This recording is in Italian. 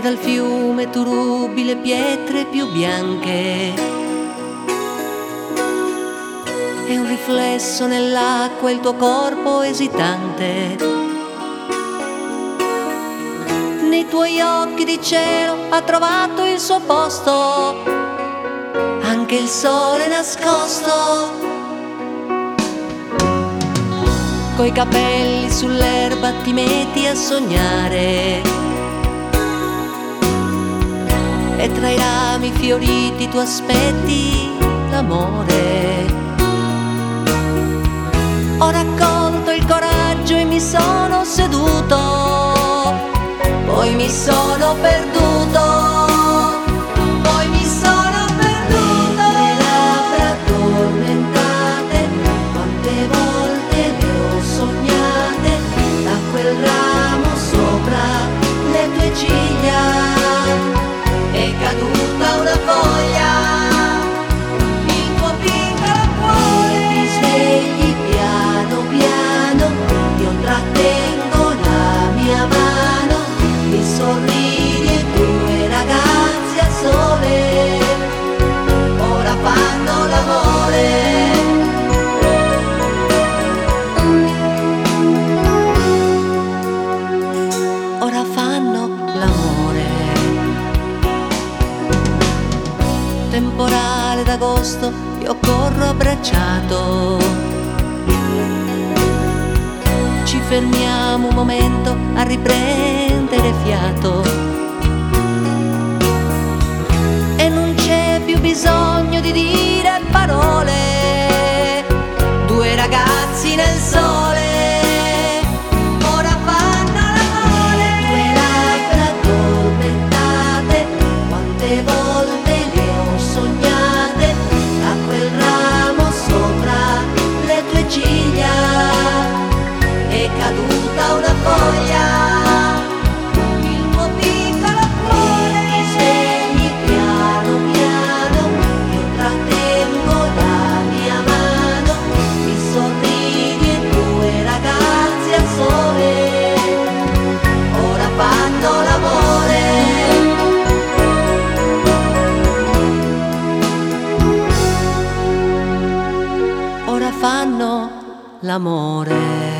dal fiume tu rubi le pietre più bianche. E un riflesso nell'acqua il tuo corpo esitante. Nei tuoi occhi di cielo ha trovato il suo posto, anche il sole nascosto. Coi capelli sull'erba ti metti a sognare e tra i rami fioriti tu aspetti l'amore. Ho raccolto il coraggio e mi sono seduto, poi mi sono perduto. Trattengo la mia mano, mi sorridi e due ragazzi al sole, ora fanno l'amore. Ora fanno l'amore. temporale d'agosto io corro abbracciato. Ci fermiamo un momento a riprendere fiato. E non c'è più bisogno di dire fanno l'amore.